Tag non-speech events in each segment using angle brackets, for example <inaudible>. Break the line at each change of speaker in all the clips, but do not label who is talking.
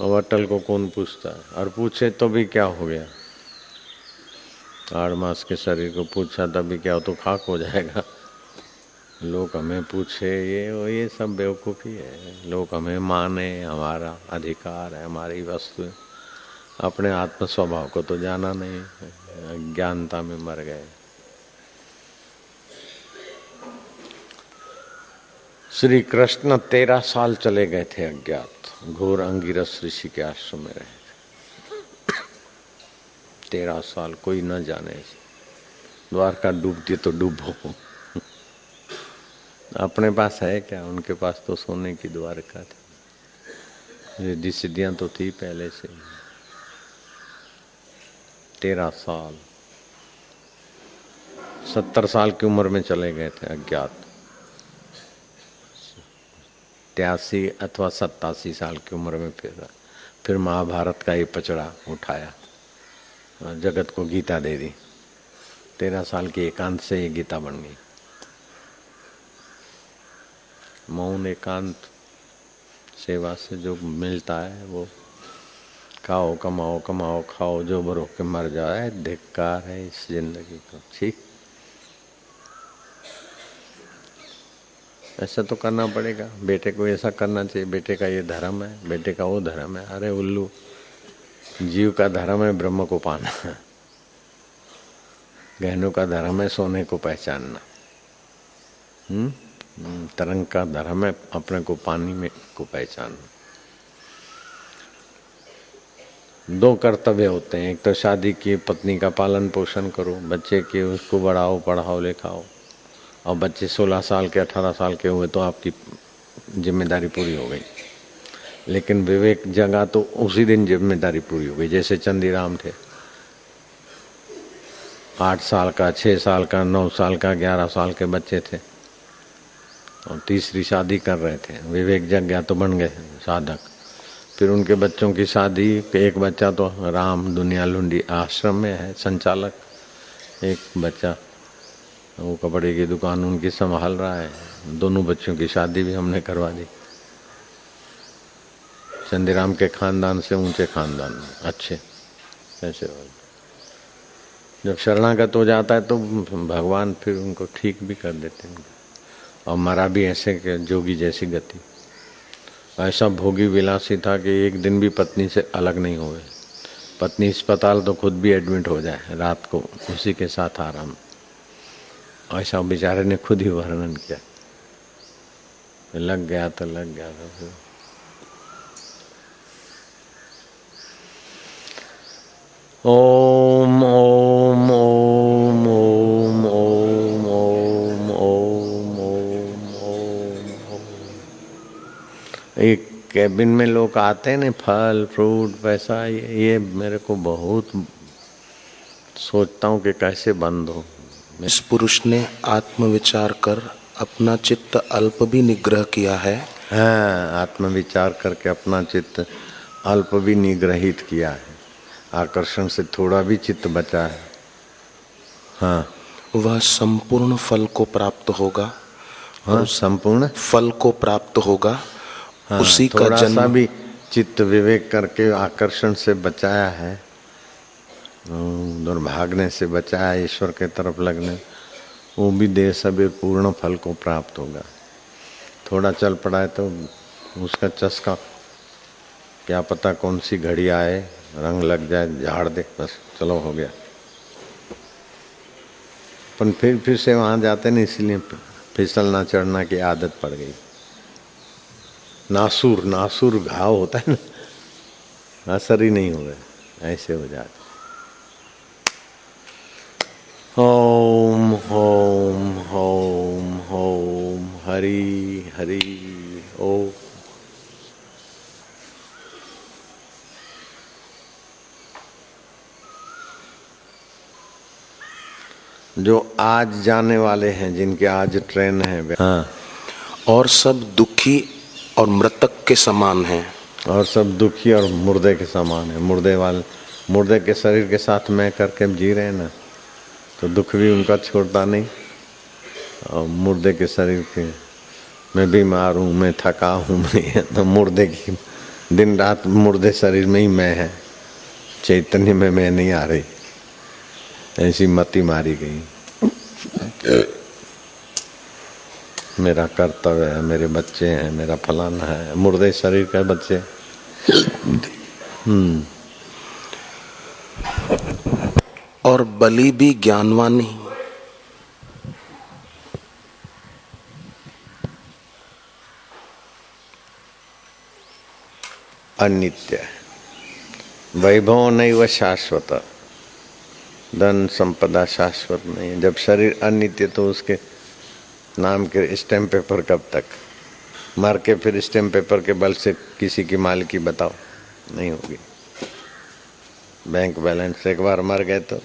अब अटल को कौन पूछता है? और पूछे तो भी क्या हो गया? आठ मास के शरीर को पूछा तभी क्या हो तो खाक हो जाएगा? लोग हमें पूछे, ये वो ये सब बेवकूफ़ी है। लोग हमें माने, हमारा अधिकार है, हमारी वस्तु अपने आत्म स्वभाव को तो जाना नहीं ज्ञानता में मर गए। श्री कृष्ण तेरह साल चले गए थे अज्ञात। घोर अंगिरस ऋषि के आश्रम में रहे थे। तेरह साल कोई न जाने द्वारका डूब डूबती तो डूबो अपने पास है क्या? उनके पास तो सोने की द्वारका थी। रिद्धि सिद्धियाँ तो थी पहले से। तेरह साल। सत्तर साल की उम्र में चले गए थे अज्ञात। त्यासी अथवा सत्तासी साल की उम्र में फिर फिर महाभारत का ये पचड़ा उठाया। जगत को गीता दे दी। तेरह साल की एकांत से ये गीता बन गई। मौन एकांत सेवा से जो मिलता है, वो खाओ, कमाओ कमाओ, खाओ, जो बरो के मर जाए, धिक्कार है इस ज़िंदगी को। ठीक। ऐसा तो करना पड़ेगा। बेटे को ऐसा करना चाहिए। बेटे का ये धर्म है, बेटे का वो धर्म है। अरे उल्लू, जीव का धर्म है ब्रह्म को पाना। गहनों का धर्म है सोने को पहचानना। हम्म? तरंग का धर्म है अपने को पानी में को पहचानना। दो कर्तव्य होते हैं। एक तो शादी की, पत्नी का पालन पोषण करो, बच्चे के उसको बढ़ाओ, पढ़ाओ, लिखाओ। और बच्चे 16 साल के 18 साल के हुए तो आपकी ज़िम्मेदारी पूरी हो गई। लेकिन विवेक जगा तो उसी दिन ज़िम्मेदारी पूरी हो गई, जैसे चंदीराम थे। आठ साल का छः साल का, नौ साल का, ग्यारह साल के बच्चे थे। और तीसरी शादी कर रहे थे। विवेक जग गया तो बन गए साधक। फिर उनके बच्चों की शादी, एक बच्चा तो राम दुनिया लुंडी आश्रम में है, संचालक। एक बच्चा वो कपड़े की दुकान उनकी संभाल रहा है। दोनों बच्चों की शादी भी हमने करवा दी। चंदीराम के खानदान से ऊँचे खानदान अच्छे। ऐसे जब शरणागत हो जाता है तो भगवान फिर उनको ठीक भी कर देते हैं। और मरा भी ऐसे के जोगी जैसी गति। ऐसा भोगी विलासी था कि एक दिन भी पत्नी से अलग नहीं हुए। पत्नी अस्पताल तो खुद भी एडमिट हो जाए। रात को उसी के साथ आराम। ऐसा बेचारे ने खुद ही वर्णन किया। लग गया तो लग गया तो फिर। ओम ओम ओम ओम ओम ओम ओम ओम ओम। एक कैबिन में लोग आते हैं ना फल फ्रूट पैसा ये मेरे को बहुत सोचता हूँ कि कैसे बंद हो।
इस पुरुष ने आत्मविचार कर अपना चित्त अल्प भी निग्रह किया है।
हाँ आत्मविचार करके अपना चित्त अल्प भी निग्रहित किया है। आकर्षण से थोड़ा भी चित्त बचा है। हाँ।
वह संपूर्ण फल को प्राप्त होगा
हाँ संपूर्ण?
फल को प्राप्त होगा।
हाँ,
उसी का जन्म
भी चित्त विवेक करके आकर्षण से बचाया है। दुर्भागने से बचाया ईश्वर के तरफ़ लगने। वो भी देह सभी पूर्ण फल को प्राप्त होगा। थोड़ा चल पड़ा है तो उसका चस्का। क्या पता कौन सी घड़ी आए, रंग लग जाए, झाड़ दे, बस चलो हो गया। पर फिर फिर से वहाँ जाते नहीं, इसलिए फिसलना, चढ़ना की आदत पड़ गई। नासुर नासुर घाव होता है ना, असर ही नहीं हो रहा, ऐसे हो जाते। ओम ओम ओम ओम हरि हरि ओम जो आज जाने वाले हैं जिनके आज ट्रेन है हाँ।
और सब दुखी और मृतक के समान हैं।
और सब दुखी और मुर्दे के समान है। मुर्दे वाले मुर्दे के शरीर के साथ मैं करके जी रहे हैं ना। तो दुख भी उनका छोड़ता नहीं, और मुर्दे के शरीर के, मैं बीमार हूँ, मैं थका हूँ, मैं <laughs> तो मुर्दे की, दिन रात मुर्दे शरीर में ही मैं है। चैतन्य में मैं नहीं आ रही। ऐसी मती मारी गई। मेरा कर्तव्य है, मेरे बच्चे हैं, मेरा फलाना है, मुर्दे शरीर का बच्चे। हम्म।
और बलि भी ज्ञानवान
अनित्य। वैभव नहीं व शाश्वत। धन संपदा शाश्वत नहीं। है जब शरीर अनित्य तो उसके नाम के स्टैम्प पेपर कब तक? मर के फिर स्टैम्प पेपर के बल से किसी की मालिकी बताओ। नहीं होगी। बैंक बैलेंस एक बार मर गए तो।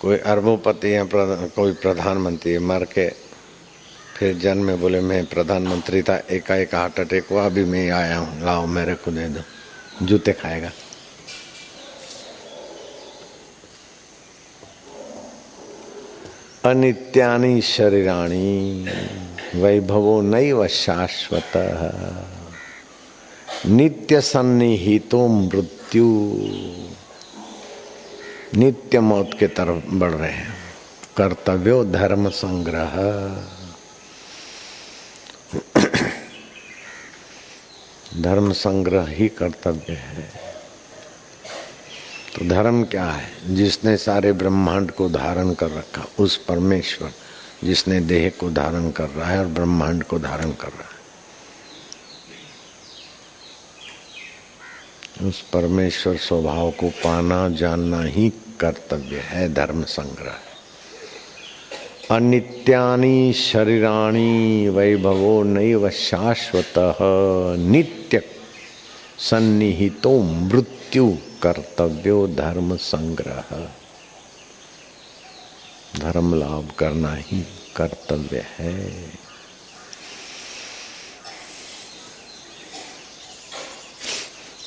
कोई अरबोपति या कोई प्रधानमंत्री मर के फिर जन्म में बोले, मैं प्रधानमंत्री था, एकाएक हार्ट अटैक हुआ, अभी मैं आया हूँ, लाओ मेरे को दे दो, जूते खाएगा। अनित्यानि शरीराणी। वैभवो नैव शाश्वत। नित्य सन्निहितो मृत्यु। नित्य मौत के तरफ़ बढ़ रहे हैं। कर्तव्यो धर्म संग्रह। धर्म संग्रह ही कर्तव्य है। तो धर्म क्या है? जिसने सारे ब्रह्मांड को धारण कर रखा, उस परमेश्वर जिसने देह को धारण कर रहा है और ब्रह्मांड को धारण कर रहा है। उस परमेश्वर स्वभाव को पाना, जानना ही कर्तव्य है, धर्म संग्रह अनित्यानि शरीराणी वैभवो नैव शाश्वत, नित्य सन्निहितो मृत्यु कर्तव्यो धर्म संग्रह। धर्म लाभ करना ही कर्तव्य है।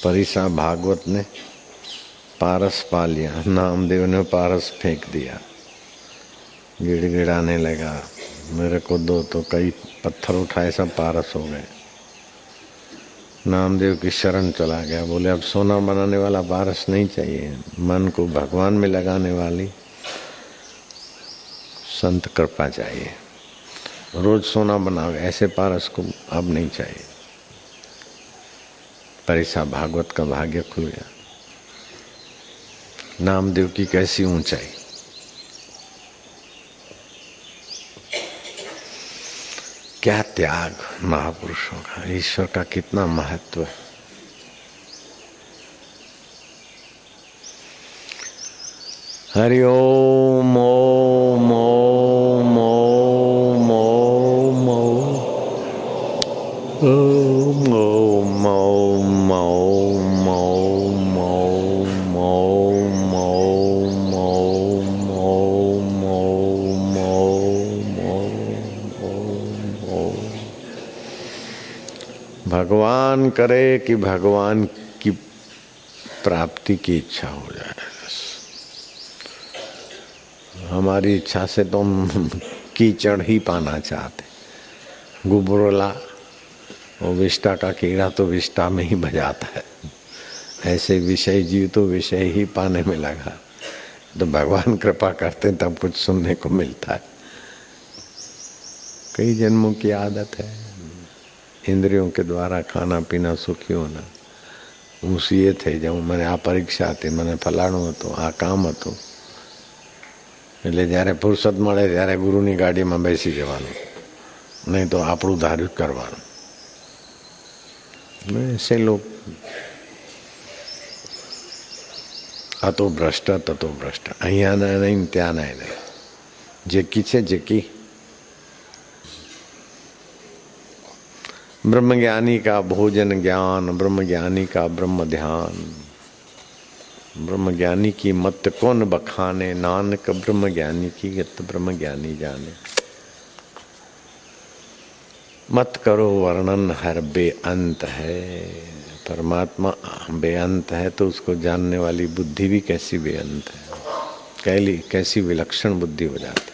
परिसा भागवत ने पारस पा लिया, नामदेव ने पारस फेंक दिया। गिड़गिड़ाने लगा, मेरे को दो तो कई पत्थर उठाए, सब पारस हो गए। नामदेव की शरण चला गया, बोले, अब सोना बनाने वाला पारस नहीं चाहिए। मन को भगवान में लगाने वाली संत कृपा चाहिए रोज सोना बनाओ, ऐसे पारस को अब नहीं चाहिए। परिसा भागवत का भाग्य खुल गया। नामदेव की कैसी ऊंचाई? क्या त्याग महापुरुषों का? ईश्वर का कितना महत्व है? हरि ओम ओम ओम भगवान करे कि भगवान की प्राप्ति की इच्छा हो जाए। हमारी इच्छा से तो हम कीचड़ ही पाना चाहते। गुबरोला वो विष्टा का कीड़ा तो विष्टा में ही बजाता है। ऐसे विषय जीव तो विषय ही पाने में लगा। तो भगवान कृपा करते तब कुछ सुनने को मिलता है। कई जन्मों की आदत है। इंद्रियों के द्वारा खाना पीना सुखी होना હું સીએ થઈ જાઉં મને આ પરીક્ષા હતી મને ફલાણું હતું આ કામ હતું એટલે જ્યારે ફુરસદ મળે ત્યારે ગુરુની ગાડીમાં બેસી જવાનું નહીં તો આપણું ધાર્યું કરવાનું ऐसे लोग અતો ભ્રષ્ટ તતો ભ્રષ્ટ અહીંયાના નહીં ત્યાંના નહીં જેકી છે જેકી ब्रह्म ज्ञानी का भोजन ज्ञान ब्रह्म ज्ञानी का ब्रह्म ध्यान। ब्रह्म ज्ञानी की मत कौन बखाने? नानक ब्रह्म ज्ञानी की गत ब्रह्म ज्ञानी जाने। मत करो वर्णन, हर बेअंत है। परमात्मा बेअंत है तो उसको जानने वाली बुद्धि भी कैसी बेअंत है? कैली, कैसी विलक्षण बुद्धि हो जाती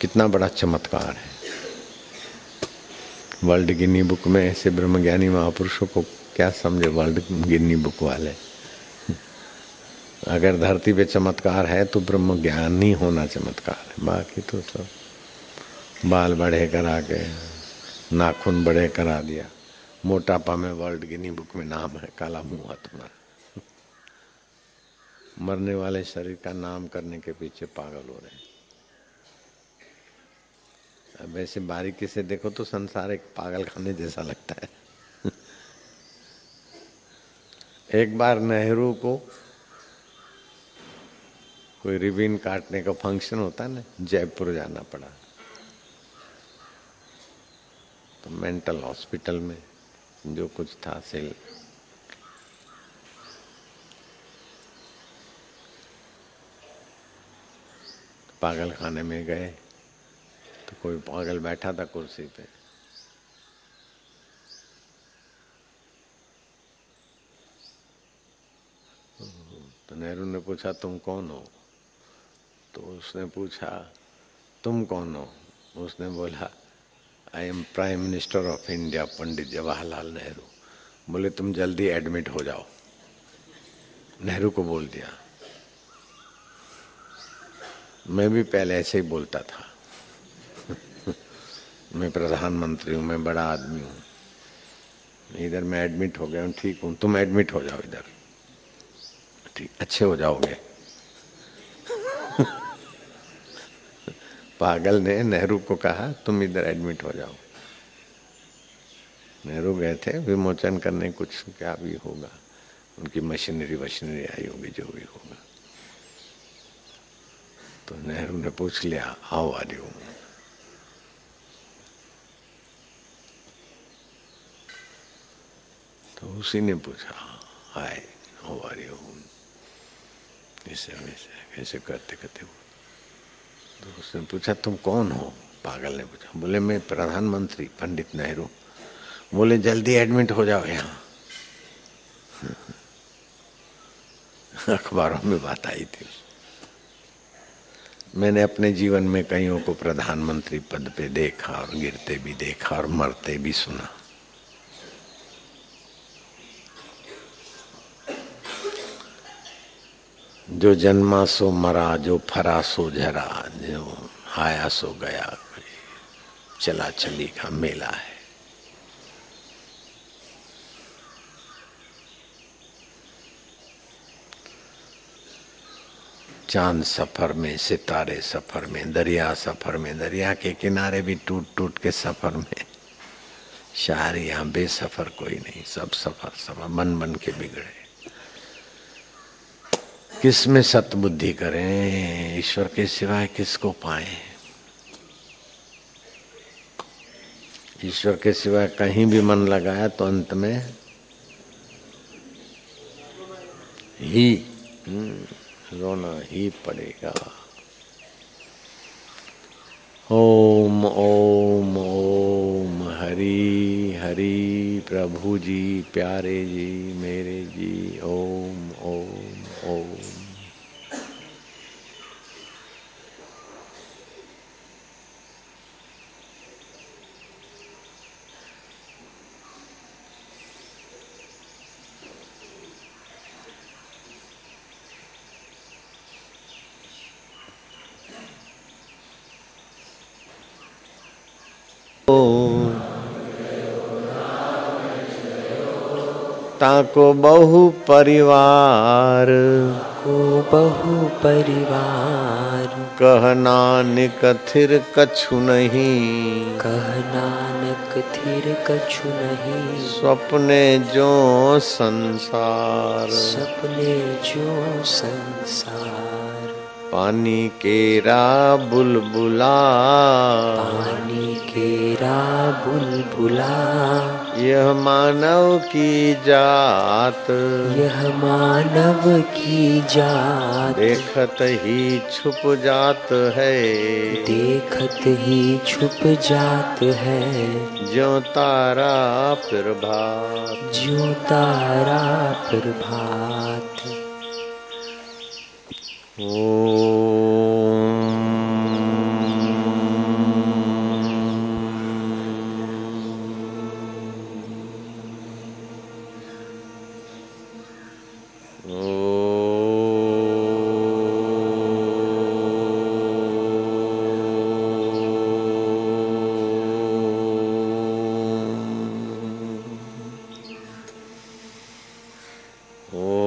कितना बड़ा चमत्कार है। वर्ल्ड गिनी बुक में ऐसे ब्रह्मज्ञानी महापुरुषों को क्या समझे? वर्ल्ड गिनी बुक वाले। अगर धरती पे चमत्कार है तो ब्रह्म ज्ञान ही होना चमत्कार है। बाकी तो सब बाल बड़े करा के, नाखून बड़े करा दिया। मोटापा में वर्ल्ड गिनी बुक में नाम है, काला मुँह तुम्हारा मरने वाले शरीर का नाम करने के पीछे पागल हो रहे अब ऐसे बारीकी से देखो तो संसार एक पागल खाने जैसा लगता है। एक बार नेहरू को कोई रिबिन काटने का फ़ंक्शन होता है ना, जयपुर जाना पड़ा। तो मेंटल हॉस्पिटल में जो कुछ था, सेल। पागल खाने में गए। कोई पागल बैठा था कुर्सी पे। तो नेहरू ने पूछा, तुम कौन हो? तो उसने पूछा, तुम कौन हो? उसने बोला I am prime minister of India Pandit Jawaharlal Nehru बोले, तुम जल्दी एडमिट हो जाओ। नेहरू को बोल दिया। मैं भी पहले ऐसे ही बोलता था। मैं प्रधानमंत्री हूँ, मैं बड़ा आदमी हूँ। इधर मैं एडमिट हो गया हूँ, ठीक हूँ। तुम एडमिट हो जाओ इधर। ठीक, अच्छे हो जाओगे। <laughs> पागल ने नेहरू को कहा, तुम इधर एडमिट हो जाओ। नेहरू गए थे, विमोचन करने कुछ क्या भी होगा। उनकी मशीनरी वशीनरी आई होगी, जो भी होगा। तो नेहरू ने पूछ लिया, हाउ आर यू? तो उसी ने पूछा हाय हाउ आर यू ऐसे कैसे करते करते तो उसने पूछा तुम कौन हो पागल ने पूछा बोले मैं प्रधानमंत्री पंडित नेहरू बोले जल्दी एडमिट हो जाओ यहाँ अखबारों में बात आई थी मैंने अपने जीवन में कईयों को प्रधानमंत्री पद पे देखा और गिरते भी देखा और मरते भी सुना जो जन्मा सो मरा, जो फरा सो झरा, जो आया सो गया, चला चली का मेला है। चाँद सफ़र में, सितारे सफ़र में, दरिया सफ़र में, दरिया के किनारे भी टूट टूट के सफ़र में, शायर यहाँ बेसफर कोई नहीं, सब सफ़र सफ़र मन बन के बिगड़े। किसमें सतबुद्धि करें? ईश्वर के सिवाय किसको पाए? ईश्वर के सिवाय कहीं भी मन लगाया तो अंत में ही हम्म, रोना ही पड़ेगा। ओम ओम ओम हरि हरि प्रभु जी प्यारे जी मेरे जी ओम ओम ओम। ताको बहु परिवार।
को बहु परिवार।
कह नानक थिर कछु नहीं।
कह नानक थिर कछु नहीं।
सपने जो संसार।
सपने जो संसार।
पानी केरा बुलबुला।
पानी केरा बुलबुला।
यह मानव की जात।
यह मानव की जात।
देखत ही छुप जात है।
देखत ही छुप जात है।
जो तारा प्रभात
जो तारा प्रभात
ओम Oh.